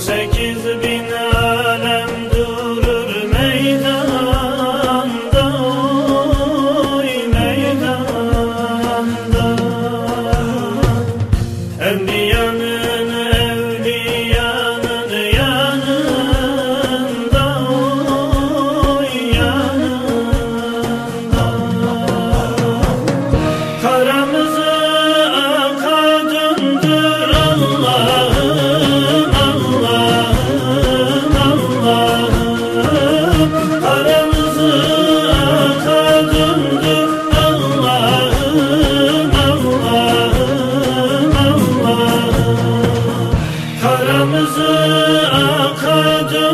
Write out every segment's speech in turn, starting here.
sekiz bin alem durur meydanda oy meydanda. Enbiya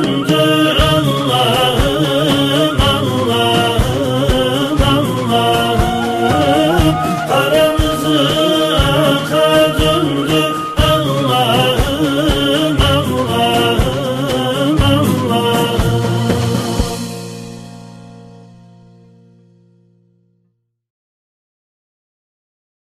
London.